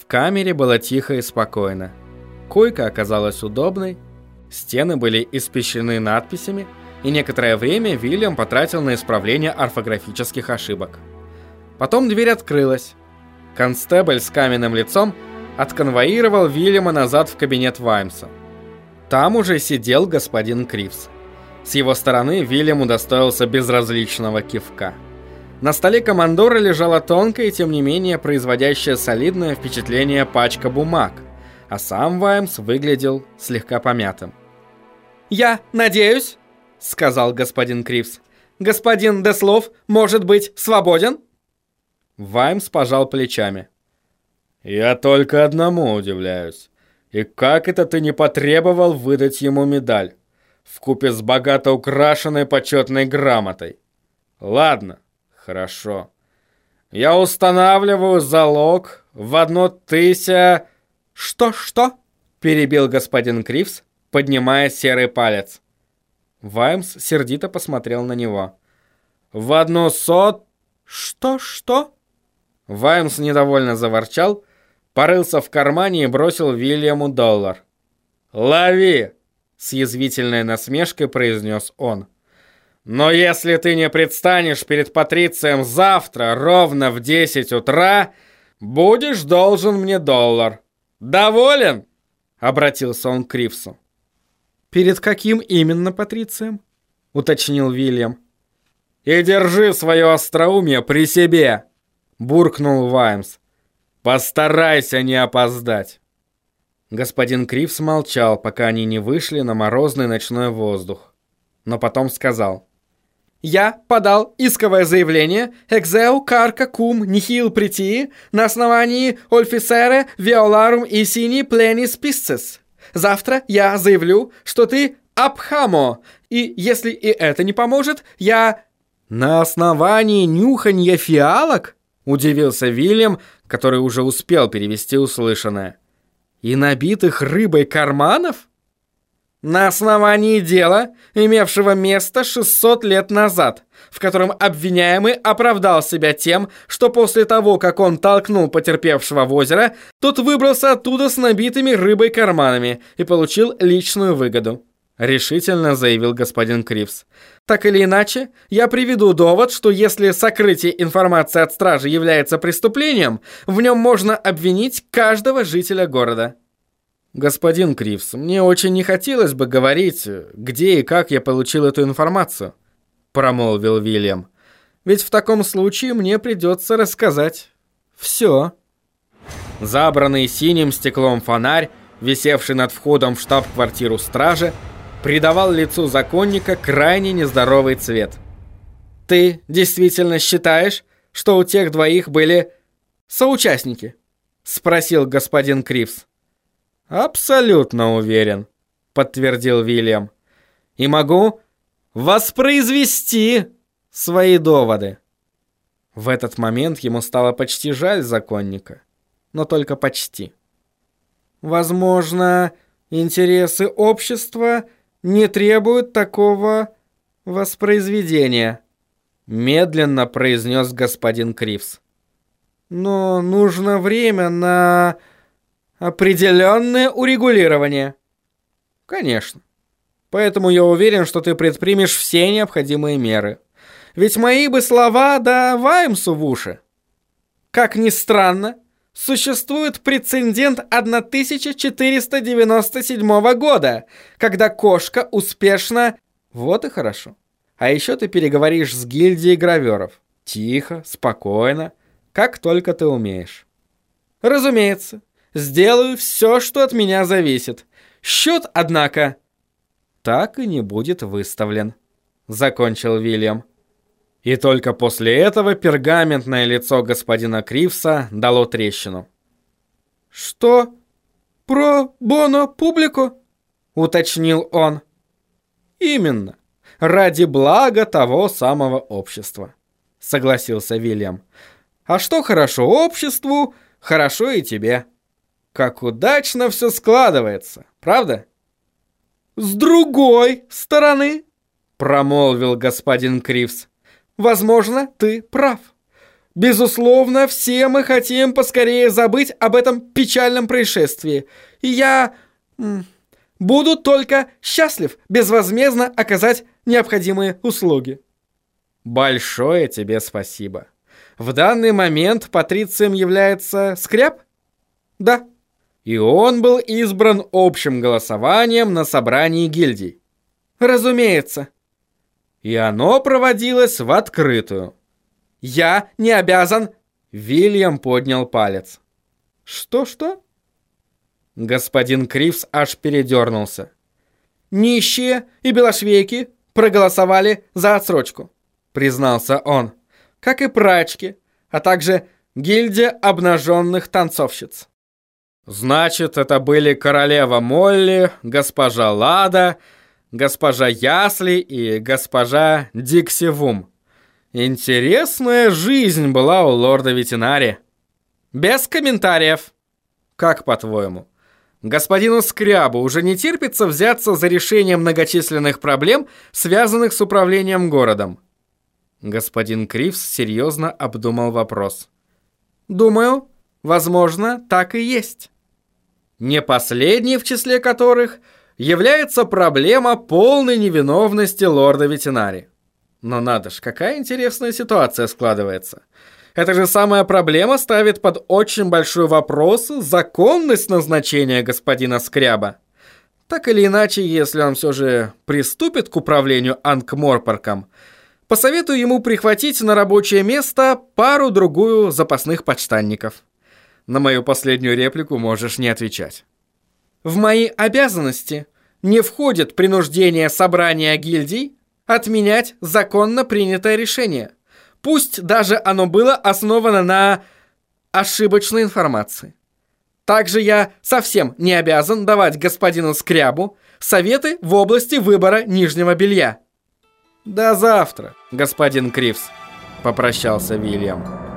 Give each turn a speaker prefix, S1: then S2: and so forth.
S1: В камере было тихо и спокойно. Койка оказалась удобной, стены были испещрены надписями, и некоторое время Вильям потратил на исправление орфографических ошибок. Потом дверь открылась. Констебль с каменным лицом отконвоировал Вильяма назад в кабинет Ваймса. Там уже сидел господин Кривс. С его стороны Вильям удостоился безразличного кивка. На столе командора лежала тонкая и тем не менее производящая солидное впечатление пачка бумаг, а сам Ваймс выглядел слегка помятым.
S2: «Я надеюсь», — сказал господин Кривс, «господин Деслов может быть свободен?»
S1: Ваймс пожал плечами. «Я только одному удивляюсь. И как это ты не потребовал выдать ему медаль? в купе с богато украшенной почетной грамотой. Ладно, хорошо. Я устанавливаю залог в одно тыся...
S2: Что-что? Перебил господин Кривс, поднимая серый палец.
S1: Ваймс сердито посмотрел на него. В одну сот...
S2: Что-что?
S1: Ваймс недовольно заворчал, порылся в кармане и бросил Вильяму доллар. «Лови!» с язвительной насмешкой произнес он. «Но если ты не предстанешь перед Патрицием завтра ровно в 10 утра, будешь должен мне доллар. Доволен?» Обратился он к Кривсу.
S2: «Перед каким именно Патрицием?» Уточнил Вильям.
S1: «И держи свое остроумие при себе!» Буркнул Ваймс. «Постарайся не опоздать!» Господин Кривс молчал, пока они не вышли на морозный ночной воздух. Но потом сказал.
S2: «Я подал исковое заявление «Экзеу карка кум нихил притии» на основании «Ольфисере виоларум и сини пленис писцес». Завтра я заявлю, что ты абхамо, и если и это не поможет, я...»
S1: «На основании нюханья фиалок?» – удивился Вильям, который уже успел перевести услышанное и набитых рыбой карманов? На основании дела, имевшего место 600 лет назад, в котором обвиняемый оправдал себя тем, что после того, как он толкнул потерпевшего в озеро, тот выбрался оттуда с набитыми рыбой карманами и получил личную выгоду решительно заявил господин Кривс. Так или иначе, я приведу довод, что если сокрытие информации от стражи является преступлением, в нем можно обвинить каждого жителя города. Господин Кривс, мне очень не хотелось бы говорить, где и как я получил эту информацию, промолвил Вильям. Ведь в таком случае мне придется рассказать все. Забранный синим стеклом фонарь, висевший над входом в штаб-квартиру стражи, придавал лицу законника крайне нездоровый цвет. «Ты действительно считаешь, что у тех двоих были соучастники?» — спросил господин Кривс. «Абсолютно уверен», — подтвердил Вильям. «И могу воспроизвести свои доводы». В этот момент ему стало почти жаль законника, но только почти. «Возможно, интересы общества — не требует такого воспроизведения», — медленно произнес господин Кривс. «Но нужно время на определенное урегулирование». «Конечно. Поэтому я уверен, что ты предпримешь все необходимые меры. Ведь мои бы слова да Ваймсу в уши. Как ни странно, Существует прецедент 1497 года, когда кошка успешно... Вот и хорошо. А еще ты переговоришь с гильдией граверов. Тихо, спокойно, как только ты умеешь. Разумеется, сделаю все, что от меня зависит. Счет, однако, так и не будет выставлен. Закончил Вильям. И только после этого пергаментное лицо господина Кривса дало трещину. «Что? Про Боно публику?» — уточнил он. «Именно. Ради блага того самого общества», — согласился Вильям. «А что хорошо обществу, хорошо и тебе. Как удачно все складывается, правда?» «С другой стороны», — промолвил господин Кривс, Возможно, ты прав.
S2: Безусловно, все мы хотим поскорее забыть об этом печальном происшествии. И я буду только счастлив безвозмездно оказать необходимые услуги.
S1: Большое тебе спасибо. В данный момент патрицием является Скряб?
S2: Да.
S1: И он был избран общим голосованием на собрании гильдий.
S2: Разумеется.
S1: И оно проводилось в открытую.
S2: Я не обязан...
S1: Вильям поднял палец.
S2: Что-что?
S1: Господин Кривс аж передернулся.
S2: Нищие и белошвейки проголосовали за отсрочку, признался он, как и прачки, а также гильдия обнаженных танцовщиц.
S1: Значит, это были королева Молли, госпожа Лада, госпожа Ясли и госпожа Диксивум. Интересная жизнь была у лорда ветеринари. Без комментариев. Как по-твоему? Господину Скрябу уже не терпится взяться за решение многочисленных проблем, связанных с управлением городом. Господин Кривс серьезно обдумал вопрос.
S2: Думаю, возможно, так и есть.
S1: Не последний в числе которых является проблема полной невиновности лорда ветеринари. Но надо ж, какая интересная ситуация складывается. Эта же самая проблема ставит под очень большой вопрос законность назначения господина Скряба. Так или иначе, если он все же приступит к управлению Анкморпарком, посоветую ему прихватить на рабочее место пару-другую запасных почтанников. На мою последнюю реплику можешь не отвечать.
S2: В мои обязанности не входит принуждение собрания гильдий отменять законно принятое решение. Пусть даже оно было основано на ошибочной информации. Также я совсем не обязан давать господину Скрябу советы в области выбора нижнего белья.
S1: «До завтра, господин Кривс», — попрощался Вильям.